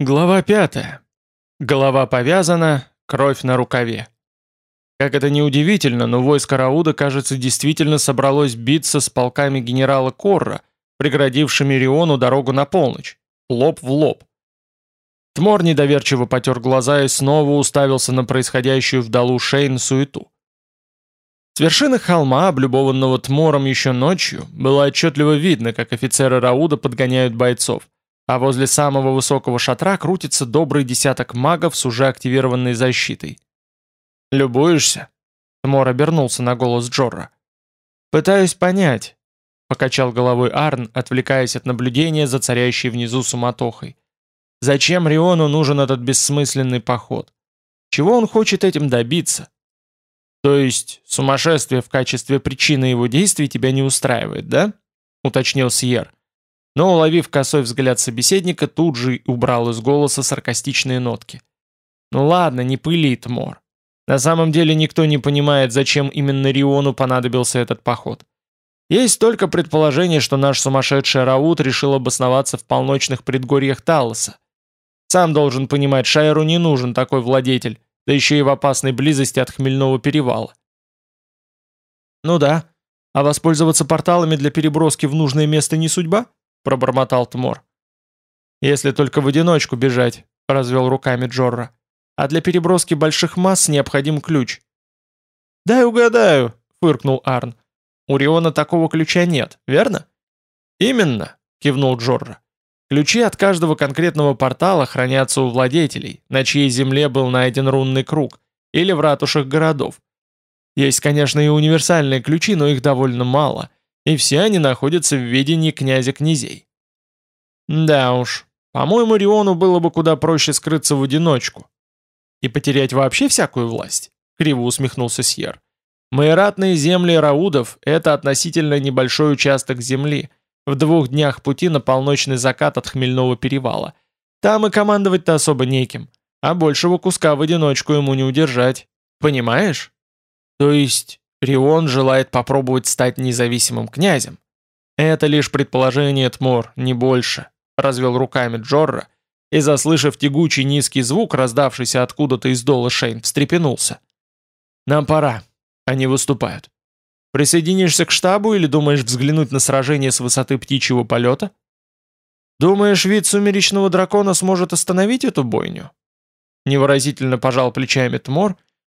Глава пятая. Голова повязана, кровь на рукаве. Как это ни удивительно, но войско Рауда, кажется, действительно собралось биться с полками генерала Корра, преградившими Риону дорогу на полночь. Лоб в лоб. Тмор недоверчиво потер глаза и снова уставился на происходящую вдалу Шейн суету. С вершины холма, облюбованного Тмором еще ночью, было отчетливо видно, как офицеры Рауда подгоняют бойцов а возле самого высокого шатра крутится добрый десяток магов с уже активированной защитой. «Любуешься?» Тмор обернулся на голос Джорра. «Пытаюсь понять», — покачал головой Арн, отвлекаясь от наблюдения за царящей внизу суматохой. «Зачем Риону нужен этот бессмысленный поход? Чего он хочет этим добиться?» «То есть сумасшествие в качестве причины его действий тебя не устраивает, да?» — уточнил Сьер но, уловив косой взгляд собеседника, тут же убрал из голоса саркастичные нотки. «Ну ладно, не пыли, Тмор. На самом деле никто не понимает, зачем именно Риону понадобился этот поход. Есть только предположение, что наш сумасшедший Раут решил обосноваться в полночных предгорьях Талоса. Сам должен понимать, Шайру не нужен такой владетель, да еще и в опасной близости от Хмельного перевала. Ну да, а воспользоваться порталами для переброски в нужное место не судьба? — пробормотал Тмор. «Если только в одиночку бежать», — развел руками Джорра. «А для переброски больших масс необходим ключ». «Дай угадаю», — фыркнул Арн. «У Риона такого ключа нет, верно?» «Именно», — кивнул Джорра. «Ключи от каждого конкретного портала хранятся у владетелей, на чьей земле был найден рунный круг, или в ратушах городов. Есть, конечно, и универсальные ключи, но их довольно мало, и все они находятся в ведении князя князей. Да уж, по-моему, Риону было бы куда проще скрыться в одиночку. И потерять вообще всякую власть, криво усмехнулся Сьер. Майоратные земли Раудов – это относительно небольшой участок земли, в двух днях пути на полночный закат от Хмельного перевала. Там и командовать-то особо неким, а большего куска в одиночку ему не удержать. Понимаешь? То есть, Рион желает попробовать стать независимым князем. Это лишь предположение Тмор, не больше, развел руками Джорра и, заслышав тягучий низкий звук, раздавшийся откуда-то из дола Шейн, встрепенулся. Нам пора. Они выступают. Присоединишься к штабу или думаешь взглянуть на сражение с высоты птичьего полета? Думаешь, вид сумеречного дракона сможет остановить эту бойню? Невыразительно пожал плечами Тмор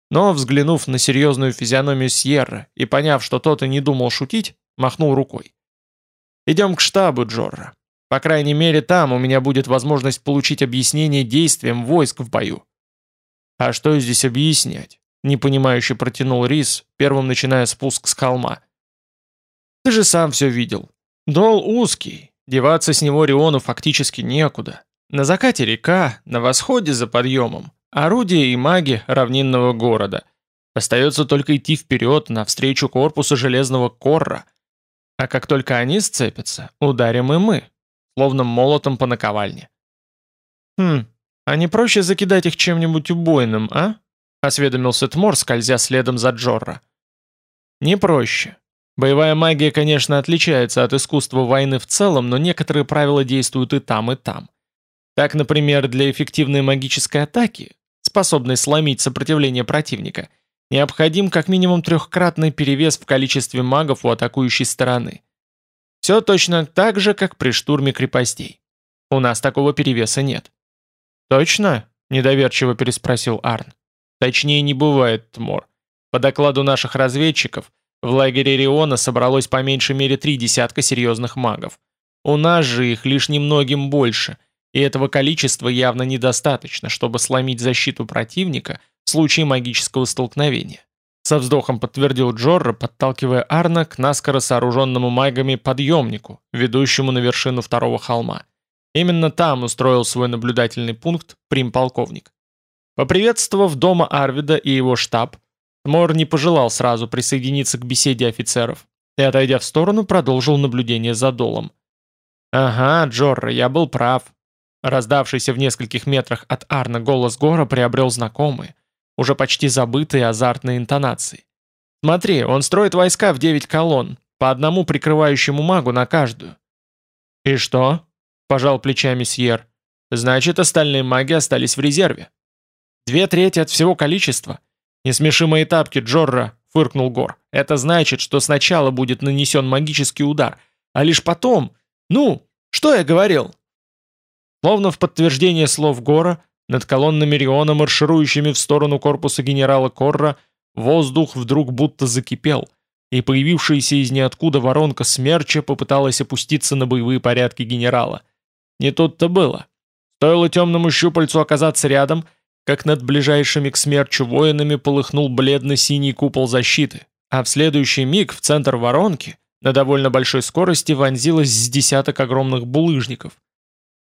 но, взглянув на серьезную физиономию Сьерра и поняв, что тот и не думал шутить, махнул рукой. «Идем к штабу, Джорра. По крайней мере, там у меня будет возможность получить объяснение действиям войск в бою». «А что здесь объяснять?» — непонимающе протянул Рис, первым начиная спуск с холма. «Ты же сам все видел. Дол узкий, деваться с него Риону фактически некуда. На закате река, на восходе за подъемом. Орудия и маги равнинного города. Остается только идти вперед, навстречу корпусу железного корра. А как только они сцепятся, ударим и мы, словно молотом по наковальне. «Хм, а не проще закидать их чем-нибудь убойным, а?» — осведомился Тмор, скользя следом за Джорра. «Не проще. Боевая магия, конечно, отличается от искусства войны в целом, но некоторые правила действуют и там, и там. Так, например, для эффективной магической атаки способной сломить сопротивление противника, необходим как минимум трехкратный перевес в количестве магов у атакующей стороны. Все точно так же, как при штурме крепостей. У нас такого перевеса нет. «Точно?» – недоверчиво переспросил Арн. «Точнее не бывает, Тмор. По докладу наших разведчиков, в лагере Риона собралось по меньшей мере три десятка серьезных магов. У нас же их лишь немногим больше – и этого количества явно недостаточно, чтобы сломить защиту противника в случае магического столкновения. Со вздохом подтвердил Джорро, подталкивая Арна к наскоро сооруженному магами подъемнику, ведущему на вершину второго холма. Именно там устроил свой наблюдательный пункт прим-полковник. Поприветствовав дома Арвида и его штаб, Мор не пожелал сразу присоединиться к беседе офицеров и, отойдя в сторону, продолжил наблюдение за долом. «Ага, Джорро, я был прав. Раздавшийся в нескольких метрах от Арна голос Гора приобрел знакомые, уже почти забытые азартные интонации. «Смотри, он строит войска в девять колонн, по одному прикрывающему магу на каждую». «И что?» – пожал плечами Сьер. значит остальные маги остались в резерве. Две трети от всего количества. Не смеши мои тапки, Джорра, фыркнул Гор. Это значит, что сначала будет нанесен магический удар, а лишь потом... Ну, что я говорил? Словно в подтверждение слов Гора, над колоннами Риона, марширующими в сторону корпуса генерала Корра, воздух вдруг будто закипел, и появившаяся из ниоткуда воронка смерча попыталась опуститься на боевые порядки генерала. Не тут-то было. Стоило темному щупальцу оказаться рядом, как над ближайшими к смерчу воинами полыхнул бледно-синий купол защиты, а в следующий миг в центр воронки на довольно большой скорости вонзилось с десяток огромных булыжников —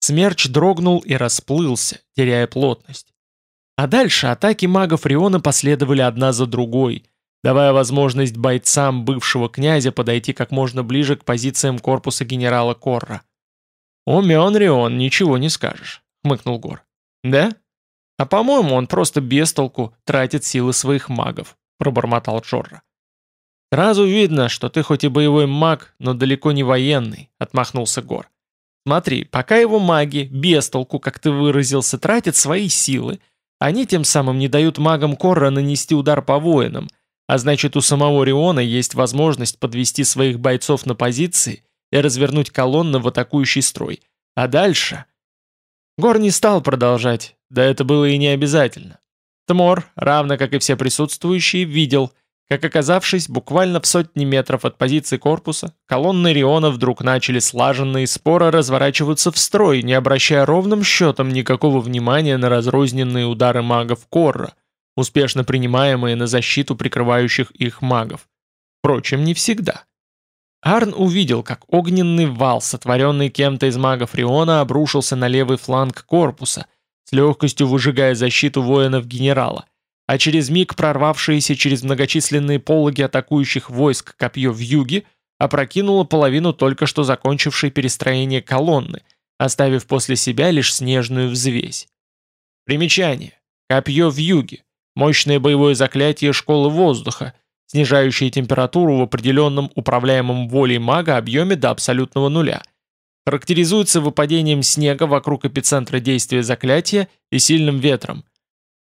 Смерч дрогнул и расплылся, теряя плотность. А дальше атаки магов Риона последовали одна за другой, давая возможность бойцам бывшего князя подойти как можно ближе к позициям корпуса генерала Корра. «Умен Рион, ничего не скажешь», — хмыкнул Гор. «Да? А по-моему, он просто без толку тратит силы своих магов», — пробормотал Джорра. «Сразу видно, что ты хоть и боевой маг, но далеко не военный», — отмахнулся Гор. Смотри, пока его маги, без толку, как ты выразился, тратят свои силы, они тем самым не дают магам Корра нанести удар по воинам, а значит у самого Риона есть возможность подвести своих бойцов на позиции и развернуть колонны в атакующий строй. А дальше... Гор не стал продолжать, да это было и не обязательно. Тмор, равно как и все присутствующие, видел, как оказавшись буквально в сотни метров от позиции корпуса, колонны Риона вдруг начали слаженно и споро разворачиваться в строй, не обращая ровным счетом никакого внимания на разрозненные удары магов Корра, успешно принимаемые на защиту прикрывающих их магов. Впрочем, не всегда. Арн увидел, как огненный вал, сотворенный кем-то из магов Риона, обрушился на левый фланг корпуса, с легкостью выжигая защиту воинов генерала а через миг прорвавшееся через многочисленные пологи атакующих войск копье в юге опрокинуло половину только что закончившей перестроение колонны, оставив после себя лишь снежную взвесь. Примечание. Копье в юге. Мощное боевое заклятие школы воздуха, снижающее температуру в определенном управляемом волей мага объеме до абсолютного нуля. Характеризуется выпадением снега вокруг эпицентра действия заклятия и сильным ветром –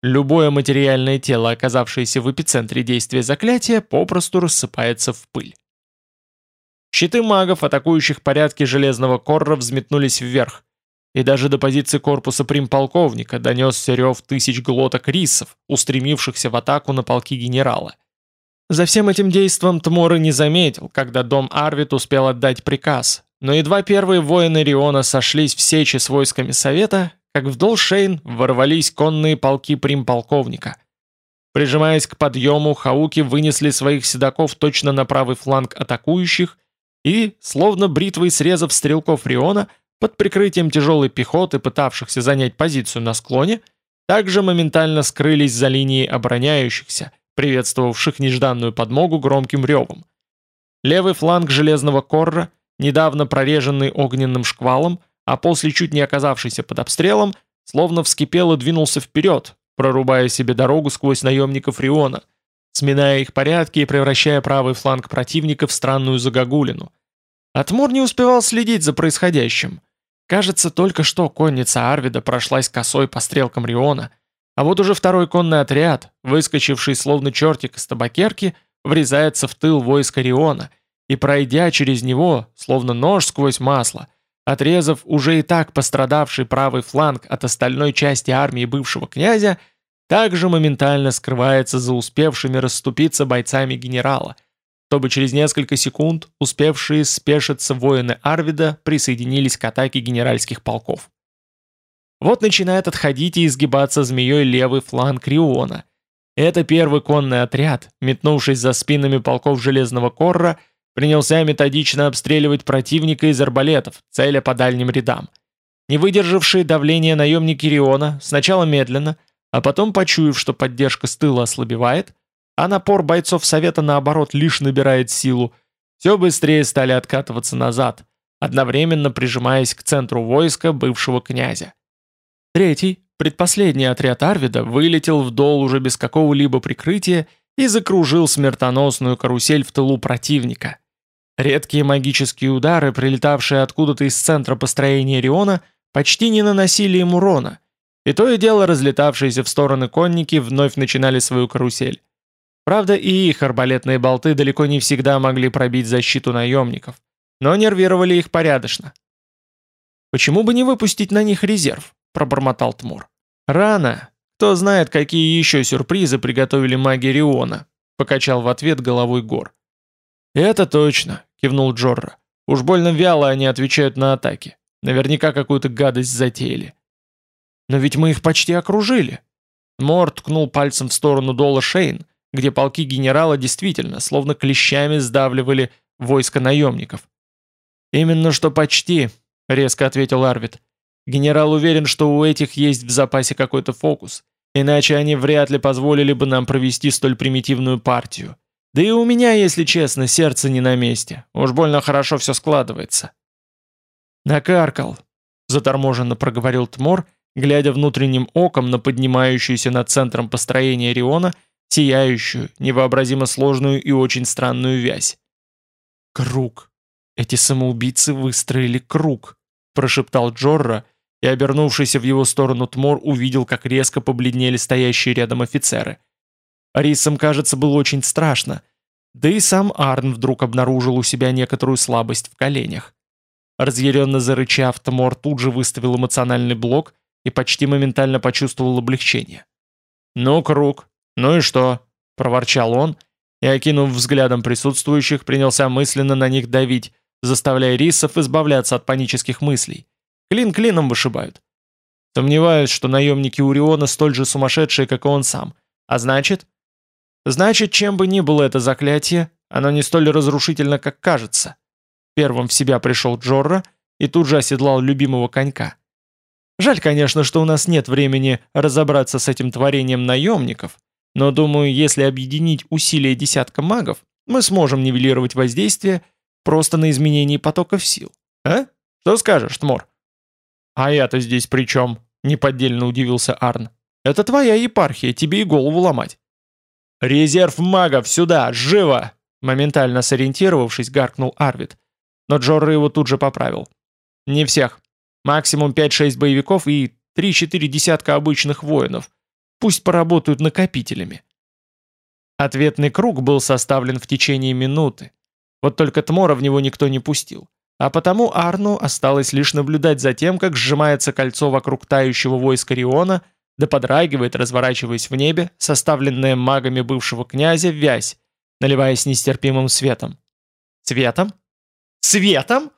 Любое материальное тело, оказавшееся в эпицентре действия заклятия, попросту рассыпается в пыль. Щиты магов, атакующих порядки железного корра, взметнулись вверх, и даже до позиции корпуса примполковника донесся рев тысяч глоток рисов, устремившихся в атаку на полки генерала. За всем этим действом Тмора не заметил, когда дом Арвит успел отдать приказ, но едва первые воины Риона сошлись в сече с войсками Совета, как в Долшейн ворвались конные полки примполковника. Прижимаясь к подъему, хауки вынесли своих седаков точно на правый фланг атакующих и, словно бритвой срезав стрелков Риона, под прикрытием тяжелой пехоты, пытавшихся занять позицию на склоне, также моментально скрылись за линией обороняющихся, приветствовавших нежданную подмогу громким ревом. Левый фланг железного корра, недавно прореженный огненным шквалом, а после чуть не оказавшийся под обстрелом, словно вскипел и двинулся вперед, прорубая себе дорогу сквозь наемников Риона, сминая их порядки и превращая правый фланг противника в странную загогулину. Атмур не успевал следить за происходящим. Кажется, только что конница Арвида прошлась косой по стрелкам Риона, а вот уже второй конный отряд, выскочивший словно чертик из табакерки, врезается в тыл войска Риона и, пройдя через него, словно нож сквозь масло, Отрезав уже и так пострадавший правый фланг от остальной части армии бывшего князя, также моментально скрывается за успевшими расступиться бойцами генерала, чтобы через несколько секунд успевшие спешиться воины Арвида присоединились к атаке генеральских полков. Вот начинает отходить и изгибаться змеей левый фланг Риона. Это первый конный отряд, метнувшись за спинами полков Железного Корра, принялся методично обстреливать противника из арбалетов, целя по дальним рядам. Не выдержавшие давления наемники Риона сначала медленно, а потом, почуяв, что поддержка с тыла ослабевает, а напор бойцов Совета наоборот лишь набирает силу, все быстрее стали откатываться назад, одновременно прижимаясь к центру войска бывшего князя. Третий, предпоследний отряд Арвида вылетел вдол уже без какого-либо прикрытия и закружил смертоносную карусель в тылу противника. Редкие магические удары, прилетавшие откуда-то из центра построения Риона, почти не наносили им урона, и то и дело разлетавшиеся в стороны конники вновь начинали свою карусель. Правда, и их арбалетные болты далеко не всегда могли пробить защиту наемников, но нервировали их порядочно. «Почему бы не выпустить на них резерв?» – пробормотал Тмур. «Рано. Кто знает, какие еще сюрпризы приготовили маги Риона», – покачал в ответ головой Гор. «Это точно», – кивнул Джорра. «Уж больно вяло они отвечают на атаки. Наверняка какую-то гадость затеяли». «Но ведь мы их почти окружили». Мор ткнул пальцем в сторону Дола Шейн, где полки генерала действительно, словно клещами сдавливали войско наемников. «Именно что почти», — резко ответил Арвид. «Генерал уверен, что у этих есть в запасе какой-то фокус, иначе они вряд ли позволили бы нам провести столь примитивную партию. Да и у меня, если честно, сердце не на месте. Уж больно хорошо все складывается». «Накаркал», — заторможенно проговорил Тмор, глядя внутренним оком на поднимающуюся над центром построения Риона — сияющую, невообразимо сложную и очень странную вязь. «Круг! Эти самоубийцы выстроили круг!» – прошептал Джорра, и, обернувшийся в его сторону Тмор, увидел, как резко побледнели стоящие рядом офицеры. Рисам, кажется, было очень страшно, да и сам Арн вдруг обнаружил у себя некоторую слабость в коленях. Разъяренно зарычав, Тмор тут же выставил эмоциональный блок и почти моментально почувствовал облегчение. «Ну, круг, «Ну и что?» – проворчал он, и, окинув взглядом присутствующих, принялся мысленно на них давить, заставляя рисов избавляться от панических мыслей. Клин клином вышибают. Сомневаюсь, что наемники Уриона столь же сумасшедшие, как и он сам. А значит? Значит, чем бы ни было это заклятие, оно не столь разрушительно, как кажется. Первым в себя пришел Джорра и тут же оседлал любимого конька. Жаль, конечно, что у нас нет времени разобраться с этим творением наемников, но думаю, если объединить усилия десятка магов, мы сможем нивелировать воздействие просто на изменении потоков сил. А? Что скажешь, Тмор? А я-то здесь при чем? Неподдельно удивился Арн. Это твоя епархия, тебе и голову ломать. «Резерв магов сюда, живо!» Моментально сориентировавшись, гаркнул Арвид. Но Джорро его тут же поправил. «Не всех. Максимум 5-6 боевиков и 3-4 десятка обычных воинов. Пусть поработают накопителями. Ответный круг был составлен в течение минуты. Вот только Тмора в него никто не пустил. А потому Арну осталось лишь наблюдать за тем, как сжимается кольцо вокруг тающего войска Риона, да подрагивает, разворачиваясь в небе, составленная магами бывшего князя вязь, наливаясь нестерпимым светом. Светом? Светом?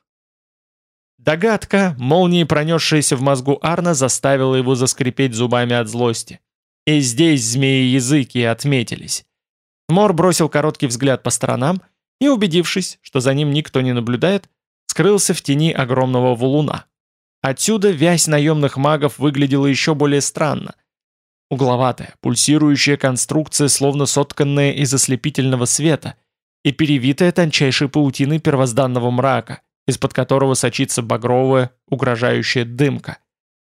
Догадка, молнией пронесшаяся в мозгу Арна, заставила его заскрипеть зубами от злости. И здесь змеи-языки отметились. Мор бросил короткий взгляд по сторонам и, убедившись, что за ним никто не наблюдает, скрылся в тени огромного валуна. Отсюда вязь наемных магов выглядела еще более странно. Угловатая, пульсирующая конструкция, словно сотканная из ослепительного света, и перевитая тончайшей паутиной первозданного мрака, из-под которого сочится багровая, угрожающая дымка.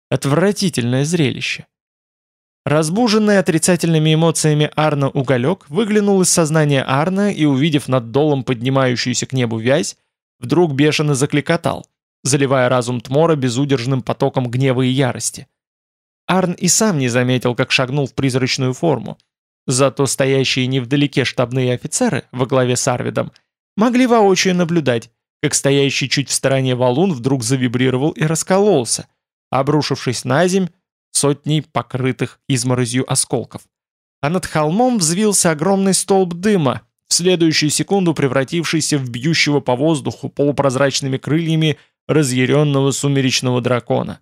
Отвратительное зрелище. Разбуженный отрицательными эмоциями Арна уголек выглянул из сознания Арна и, увидев над долом поднимающуюся к небу вязь, вдруг бешено закликотал, заливая разум Тмора безудержным потоком гнева и ярости. Арн и сам не заметил, как шагнул в призрачную форму. Зато стоящие невдалеке штабные офицеры во главе с Арвидом могли воочию наблюдать, как стоящий чуть в стороне валун вдруг завибрировал и раскололся, обрушившись на земь сотней покрытых изморозью осколков. А над холмом взвился огромный столб дыма, в следующую секунду превратившийся в бьющего по воздуху полупрозрачными крыльями разъяренного сумеречного дракона.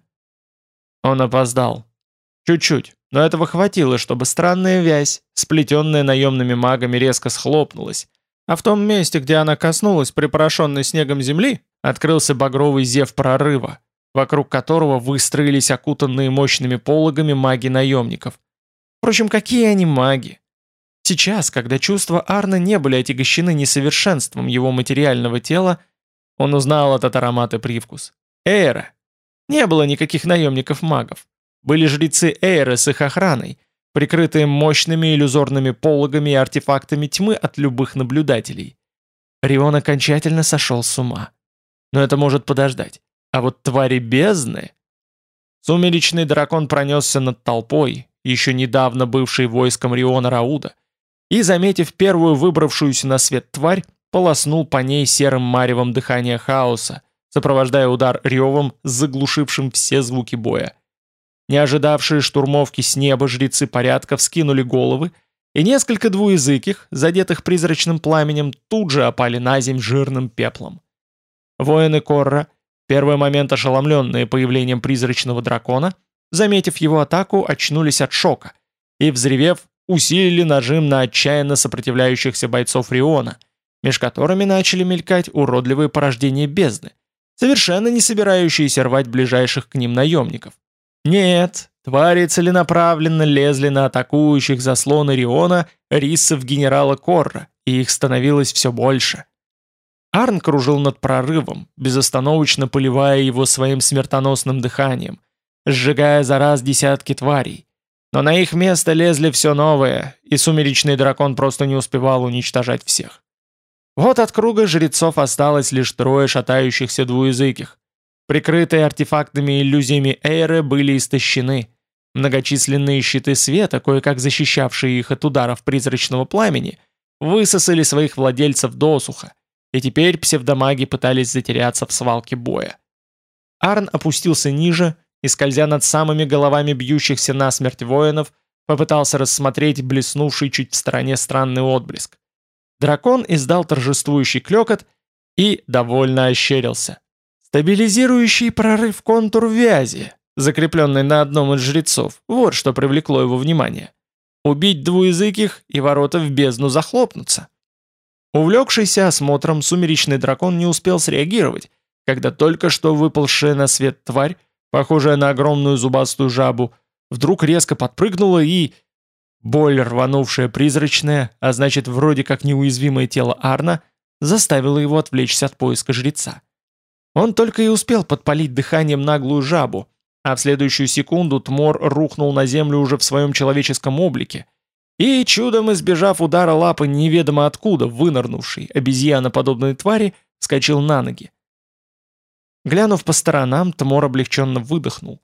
Он опоздал. Чуть-чуть, но этого хватило, чтобы странная вязь, сплетенная наемными магами, резко схлопнулась, а в том месте, где она коснулась припорошенной снегом земли, открылся багровый зев прорыва, вокруг которого выстроились окутанные мощными пологами маги-наемников. Впрочем, какие они маги? Сейчас, когда чувства Арна не были отягощены несовершенством его материального тела, он узнал этот аромат и привкус. Эйра. Не было никаких наемников-магов. Были жрецы Эйры с их охраной, прикрытые мощными иллюзорными пологами и артефактами тьмы от любых наблюдателей. Рион окончательно сошел с ума. Но это может подождать. А вот твари бездны... Сумеречный дракон пронесся над толпой, еще недавно бывшей войском Риона Рауда, и, заметив первую выбравшуюся на свет тварь, полоснул по ней серым маревом дыхания хаоса, сопровождая удар ревом, заглушившим все звуки боя. Не ожидавшие штурмовки с неба жрецы порядка вскинули головы, и несколько двуязыких, задетых призрачным пламенем, тут же опали на земь жирным пеплом. Воины Корра, первый момент ошеломленные появлением призрачного дракона, заметив его атаку, очнулись от шока и, взревев, усилили нажим на отчаянно сопротивляющихся бойцов Риона, меж которыми начали мелькать уродливые порождения бездны, совершенно не собирающиеся рвать ближайших к ним наемников. Нет, твари целенаправленно лезли на атакующих заслоны Риона риссов генерала Корра, и их становилось все больше. Арн кружил над прорывом, безостановочно поливая его своим смертоносным дыханием, сжигая за раз десятки тварей. Но на их место лезли все новые, и сумеречный дракон просто не успевал уничтожать всех. Вот от круга жрецов осталось лишь трое шатающихся двуязыких. Прикрытые артефактными иллюзиями Эйры были истощены. Многочисленные щиты света, кое-как защищавшие их от ударов призрачного пламени, высосали своих владельцев досуха, и теперь псевдомаги пытались затеряться в свалке боя. Арн опустился ниже и, скользя над самыми головами бьющихся насмерть воинов, попытался рассмотреть блеснувший чуть в стороне странный отблеск. Дракон издал торжествующий клекот и довольно ощерился. Стабилизирующий прорыв контур вязи, закрепленный на одном из жрецов, вот что привлекло его внимание. Убить двуязыких и ворота в бездну захлопнутся. Увлекшийся осмотром, сумеречный дракон не успел среагировать, когда только что выползшая на свет тварь, похожая на огромную зубастую жабу, вдруг резко подпрыгнула и Боль, рванувшая призрачная, а значит вроде как неуязвимое тело Арна, заставила его отвлечься от поиска жреца. Он только и успел подпалить дыханием наглую жабу, а в следующую секунду Тмор рухнул на землю уже в своем человеческом облике, и, чудом избежав удара лапы неведомо откуда вынырнувшей обезьяноподобной твари, вскочил на ноги. Глянув по сторонам, Тмор облегченно выдохнул.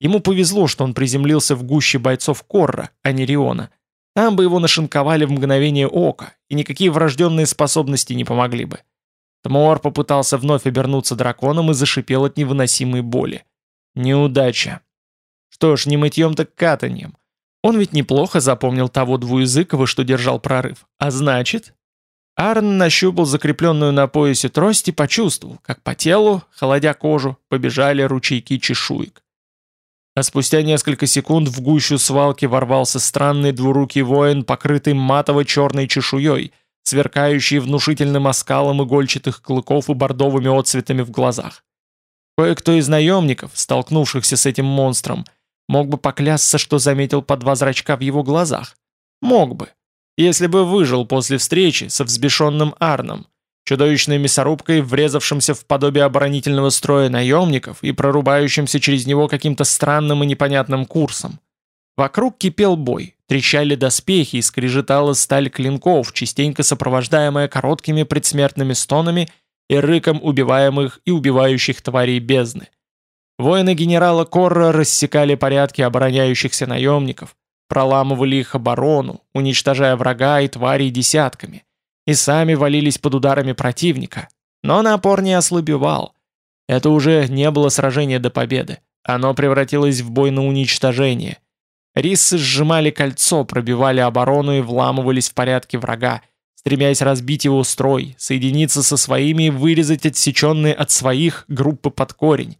Ему повезло, что он приземлился в гуще бойцов Корра, а не Риона. Там бы его нашинковали в мгновение ока, и никакие врожденные способности не помогли бы. Тмор попытался вновь обернуться драконом и зашипел от невыносимой боли. Неудача. Что ж, не мытьем так катаньем. Он ведь неплохо запомнил того двуязыкого, что держал прорыв. А значит... Арн нащупал закрепленную на поясе трость и почувствовал, как по телу, холодя кожу, побежали ручейки чешуек. А спустя несколько секунд в гущу свалки ворвался странный двурукий воин, покрытый матово-черной чешуей, сверкающий внушительным оскалом игольчатых клыков и бордовыми отцветами в глазах. Кое-кто из наемников, столкнувшихся с этим монстром, мог бы поклясться, что заметил по два зрачка в его глазах. Мог бы, если бы выжил после встречи со взбешенным Арном, чудовищной мясорубкой, врезавшимся в подобие оборонительного строя наемников и прорубающимся через него каким-то странным и непонятным курсом. Вокруг кипел бой, трещали доспехи и скрежетала сталь клинков, частенько сопровождаемая короткими предсмертными стонами и рыком убиваемых и убивающих тварей бездны. Воины генерала Корра рассекали порядки обороняющихся наемников, проламывали их оборону, уничтожая врага и тварей десятками – и сами валились под ударами противника. Но напор не ослабевал. Это уже не было сражение до победы. Оно превратилось в бой на уничтожение. Риссы сжимали кольцо, пробивали оборону и вламывались в порядке врага, стремясь разбить его строй, соединиться со своими и вырезать отсеченные от своих группы под корень.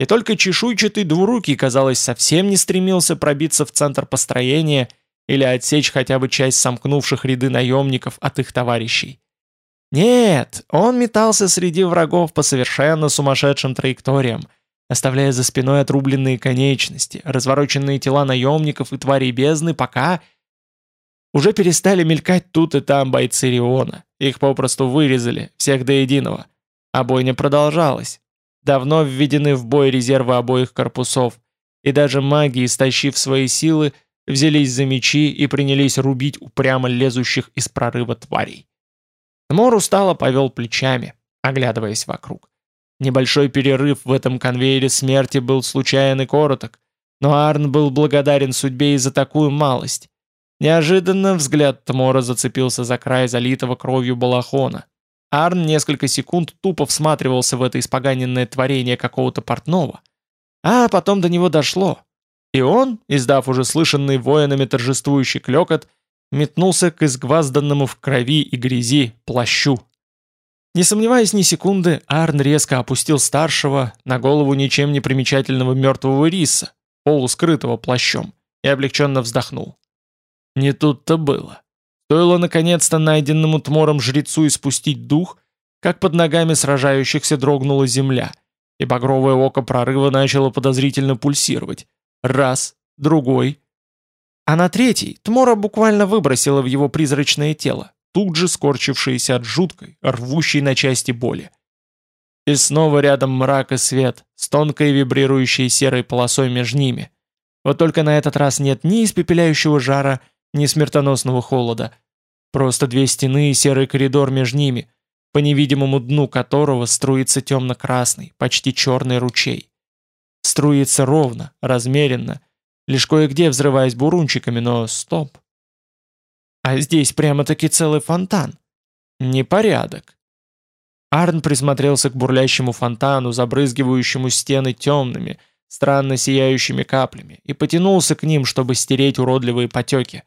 И только чешуйчатый двурукий, казалось, совсем не стремился пробиться в центр построения – или отсечь хотя бы часть сомкнувших ряды наемников от их товарищей. Нет, он метался среди врагов по совершенно сумасшедшим траекториям, оставляя за спиной отрубленные конечности, развороченные тела наемников и тварей бездны, пока... Уже перестали мелькать тут и там бойцы Риона. Их попросту вырезали, всех до единого. А бойня продолжалась. Давно введены в бой резервы обоих корпусов, и даже маги, истощив свои силы, взялись за мечи и принялись рубить упрямо лезущих из прорыва тварей. Тмор устало повел плечами, оглядываясь вокруг. Небольшой перерыв в этом конвейере смерти был случайен и короток, но Арн был благодарен судьбе и за такую малость. Неожиданно взгляд Тмора зацепился за край залитого кровью балахона. Арн несколько секунд тупо всматривался в это испоганенное творение какого-то портного. А потом до него дошло. И он, издав уже слышанный воинами торжествующий клекот, метнулся к изгвазданному в крови и грязи плащу. Не сомневаясь ни секунды, Арн резко опустил старшего на голову ничем не примечательного мертвого риса, полускрытого плащом, и облегченно вздохнул. Не тут-то было. Стоило наконец-то найденному тмором жрецу испустить дух, как под ногами сражающихся дрогнула земля, и багровое око прорыва начало подозрительно пульсировать. Раз, другой. А на третий Тмора буквально выбросила в его призрачное тело, тут же скорчившееся от жуткой, рвущей на части боли. И снова рядом мрак и свет, с тонкой вибрирующей серой полосой между ними. Вот только на этот раз нет ни испепеляющего жара, ни смертоносного холода. Просто две стены и серый коридор между ними, по невидимому дну которого струится темно-красный, почти черный ручей. Струится ровно, размеренно, лишь кое-где взрываясь бурунчиками, но стоп. А здесь прямо-таки целый фонтан. Непорядок. Арн присмотрелся к бурлящему фонтану, забрызгивающему стены темными, странно сияющими каплями, и потянулся к ним, чтобы стереть уродливые потеки.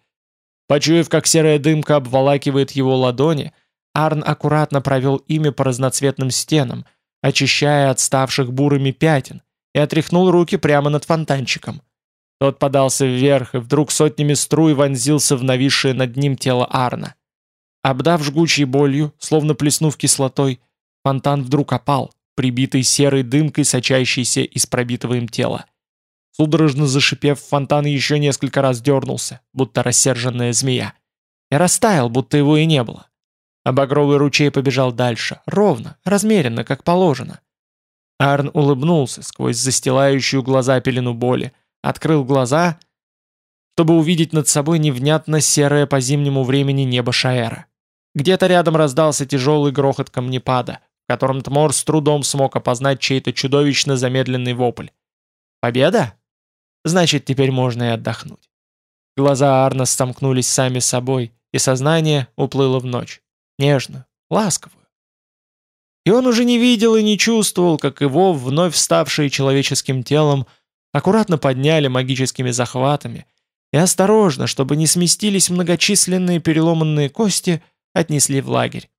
Почуяв, как серая дымка обволакивает его ладони, Арн аккуратно провел ими по разноцветным стенам, очищая отставших бурыми пятен, и отряхнул руки прямо над фонтанчиком. Тот подался вверх и вдруг сотнями струй вонзился в нависшее над ним тело Арна. Обдав жгучей болью, словно плеснув кислотой, фонтан вдруг опал, прибитый серой дымкой, сочащейся из пробитого им тела. Судорожно зашипев, фонтан еще несколько раз дернулся, будто рассерженная змея. И растаял, будто его и не было. А багровый ручей побежал дальше, ровно, размеренно, как положено. Арн улыбнулся сквозь застилающую глаза пелену боли, открыл глаза, чтобы увидеть над собой невнятно серое по зимнему времени небо Шаэра. Где-то рядом раздался тяжелый грохот камнепада, в котором Тмор с трудом смог опознать чей-то чудовищно замедленный вопль. «Победа? Значит, теперь можно и отдохнуть». Глаза Арна сомкнулись сами собой, и сознание уплыло в ночь. Нежную, ласковую. И он уже не видел и не чувствовал, как его, вновь вставшие человеческим телом, аккуратно подняли магическими захватами и осторожно, чтобы не сместились многочисленные переломанные кости, отнесли в лагерь.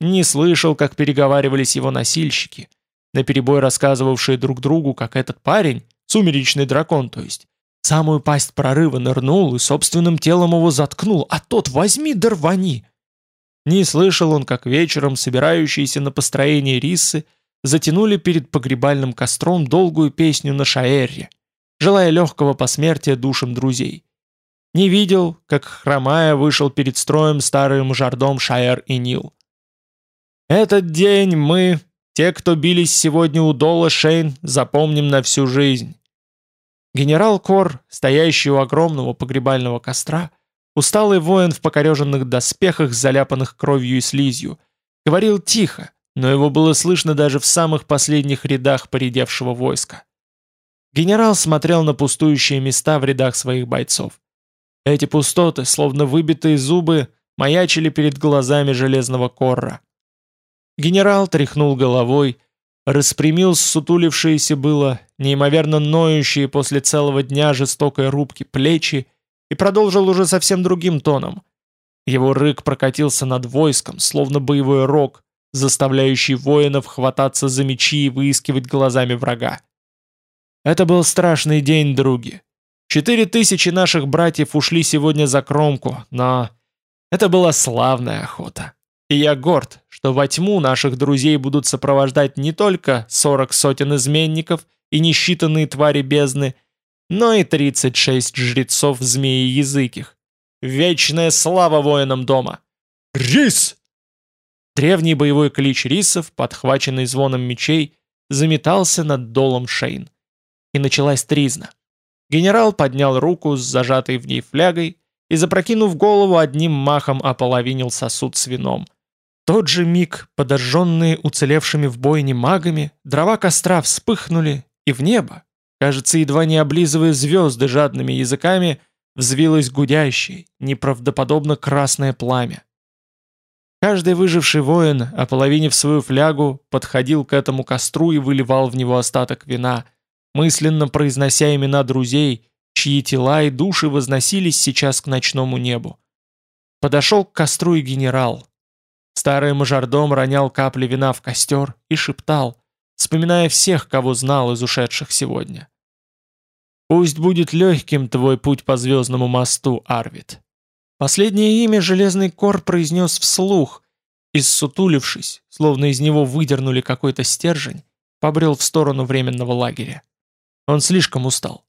Не слышал, как переговаривались его носильщики, наперебой рассказывавшие друг другу, как этот парень, сумеречный дракон, то есть, самую пасть прорыва нырнул и собственным телом его заткнул, а тот возьми да. Не слышал он, как вечером собирающиеся на построение рисы затянули перед погребальным костром долгую песню на шаэре, желая легкого посмертия душам друзей. Не видел, как, хромая, вышел перед строем старым жардом Шаэр и Нил. «Этот день мы, те, кто бились сегодня у Дола Шейн, запомним на всю жизнь». Генерал Кор, стоящий у огромного погребального костра, усталый воин в покореженных доспехах, заляпанных кровью и слизью, говорил тихо, но его было слышно даже в самых последних рядах поредевшего войска. Генерал смотрел на пустующие места в рядах своих бойцов. Эти пустоты, словно выбитые зубы, маячили перед глазами железного корра. Генерал тряхнул головой, распрямил сутулившиеся было, неимоверно ноющие после целого дня жестокой рубки плечи и продолжил уже совсем другим тоном. Его рык прокатился над войском, словно боевой рог, заставляющий воинов хвататься за мечи и выискивать глазами врага. Это был страшный день, други. Четыре тысячи наших братьев ушли сегодня за кромку, но это была славная охота. И я горд, что во тьму наших друзей будут сопровождать не только сорок сотен изменников и несчитанные твари бездны, но и тридцать шесть жрецов змеи языких. Вечная слава воинам дома! Рис! Древний боевой клич рисов, подхваченный звоном мечей, заметался над долом Шейн. И началась тризна. Генерал поднял руку с зажатой в ней флягой и, запрокинув голову, одним махом ополовинил сосуд с вином. тот же миг, подожженные уцелевшими в бойне магами, дрова костра вспыхнули, и в небо, кажется, едва не облизывая звезды жадными языками, взвилось гудящее, неправдоподобно красное пламя. Каждый выживший воин, ополовинив свою флягу, подходил к этому костру и выливал в него остаток вина, мысленно произнося имена друзей, чьи тела и души возносились сейчас к ночному небу. Подошел к костру и генерал. Старый мажордом ронял капли вина в костер и шептал, вспоминая всех, кого знал из ушедших сегодня. «Пусть будет легким твой путь по звездному мосту, Арвид». Последнее имя Железный Кор произнес вслух, и ссутулившись, словно из него выдернули какой-то стержень, побрел в сторону временного лагеря. Он слишком устал.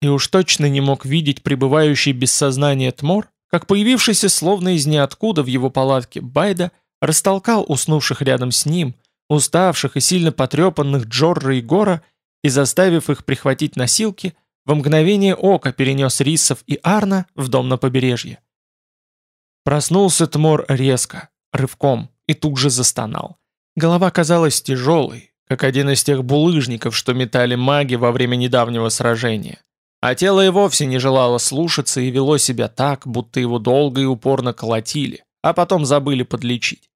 И уж точно не мог видеть пребывающий без сознания Тмор, как появившийся словно из ниоткуда в его палатке Байда растолкал уснувших рядом с ним, уставших и сильно потрепанных Джорра и Гора, и заставив их прихватить носилки, в мгновение ока перенес Рисов и Арна в дом на побережье. Проснулся Тмор резко, рывком, и тут же застонал. Голова казалась тяжелой, как один из тех булыжников, что метали маги во время недавнего сражения. А тело и вовсе не желало слушаться и вело себя так, будто его долго и упорно колотили, а потом забыли подлечить.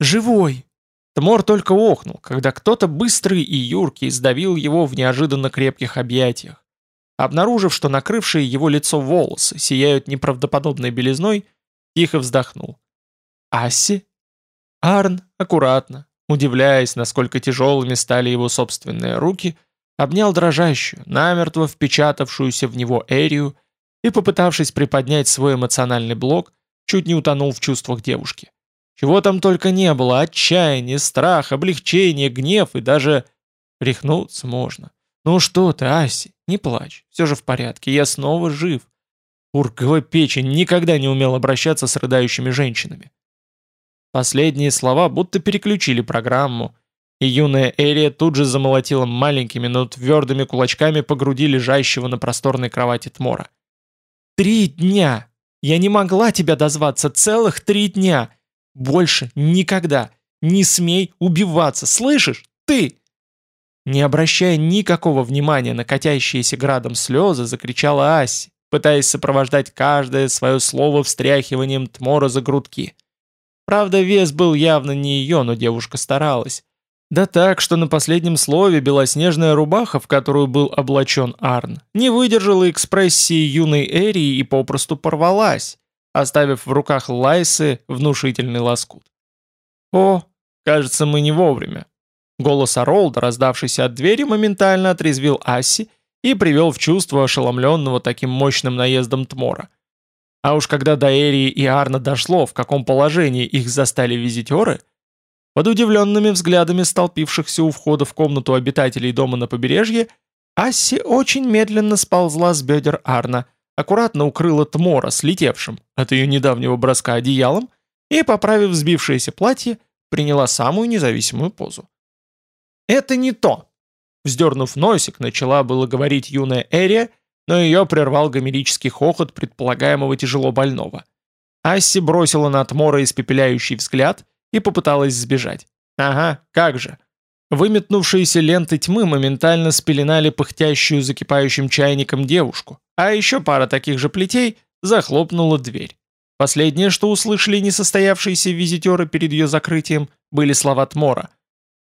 «Живой!» Тмор только охнул, когда кто-то быстрый и юркий сдавил его в неожиданно крепких объятиях. Обнаружив, что накрывшие его лицо волосы сияют неправдоподобной белизной, тихо вздохнул. «Асси?» Арн аккуратно, удивляясь, насколько тяжелыми стали его собственные руки, — обнял дрожащую, намертво впечатавшуюся в него Эрию и, попытавшись приподнять свой эмоциональный блок, чуть не утонул в чувствах девушки. Чего там только не было, отчаяние, страх, облегчение, гнев и даже... Рехнуться можно. Ну что ты, Аси, не плачь, все же в порядке, я снова жив. Уркова печень никогда не умел обращаться с рыдающими женщинами. Последние слова будто переключили программу, и юная Эрия тут же замолотила маленькими, но твердыми кулачками по груди лежащего на просторной кровати Тмора. «Три дня! Я не могла тебя дозваться целых три дня! Больше никогда! Не смей убиваться, слышишь? Ты!» Не обращая никакого внимания на катящиеся градом слезы, закричала Асси, пытаясь сопровождать каждое свое слово встряхиванием Тмора за грудки. Правда, вес был явно не ее, но девушка старалась. Да так, что на последнем слове белоснежная рубаха, в которую был облачен Арн, не выдержала экспрессии юной Эрии и попросту порвалась, оставив в руках Лайсы внушительный лоскут. «О, кажется, мы не вовремя». Голос Оролда, раздавшийся от двери, моментально отрезвил Асси и привел в чувство ошеломленного таким мощным наездом Тмора. А уж когда до Эрии и Арна дошло, в каком положении их застали визитеры – под удивленными взглядами столпившихся у входа в комнату обитателей дома на побережье, Асси очень медленно сползла с бедер Арна, аккуратно укрыла Тмора слетевшим от ее недавнего броска одеялом и, поправив взбившееся платье, приняла самую независимую позу. «Это не то!» Вздернув носик, начала было говорить юная Эрия, но ее прервал гомерический хохот предполагаемого тяжело больного. Асси бросила на Тмора испепеляющий взгляд и попыталась сбежать. Ага, как же. Выметнувшиеся ленты тьмы моментально спеленали пыхтящую закипающим чайником девушку, а еще пара таких же плетей захлопнула дверь. Последнее, что услышали несостоявшиеся визитеры перед ее закрытием, были слова Тмора.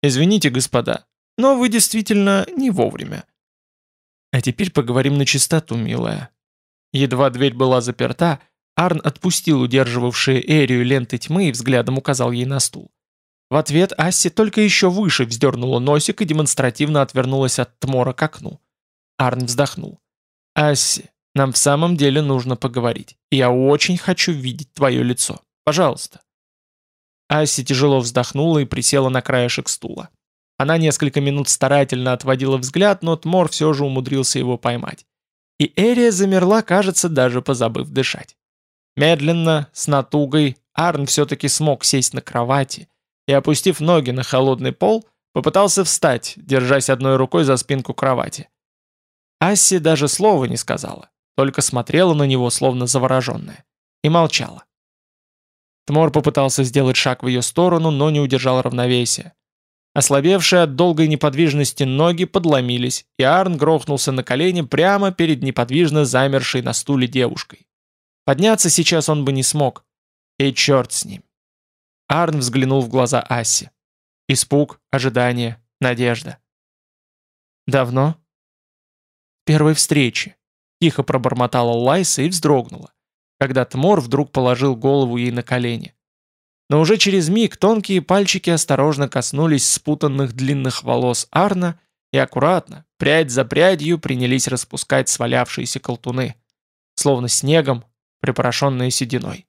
«Извините, господа, но вы действительно не вовремя». «А теперь поговорим на чистоту, милая». Едва дверь была заперта, Арн отпустил удерживавшие Эрию ленты тьмы и взглядом указал ей на стул. В ответ Асси только еще выше вздернула носик и демонстративно отвернулась от Тмора к окну. Арн вздохнул. «Асси, нам в самом деле нужно поговорить. Я очень хочу видеть твое лицо. Пожалуйста». Асси тяжело вздохнула и присела на краешек стула. Она несколько минут старательно отводила взгляд, но Тмор все же умудрился его поймать. И Эрия замерла, кажется, даже позабыв дышать. Медленно, с натугой, Арн все-таки смог сесть на кровати и, опустив ноги на холодный пол, попытался встать, держась одной рукой за спинку кровати. Асси даже слова не сказала, только смотрела на него, словно завороженная, и молчала. Тмор попытался сделать шаг в ее сторону, но не удержал равновесия. Ослабевшие от долгой неподвижности ноги подломились, и Арн грохнулся на колени прямо перед неподвижно замершей на стуле девушкой. Подняться сейчас он бы не смог. И черт с ним. Арн взглянул в глаза Асси. Испуг, ожидание, надежда. «Давно?» «Первой встречи», — тихо пробормотала Лайса и вздрогнула, когда Тмор вдруг положил голову ей на колени. Но уже через миг тонкие пальчики осторожно коснулись спутанных длинных волос Арна и аккуратно, прядь за прядью, принялись распускать свалявшиеся колтуны, словно снегом, припорошенные сединой.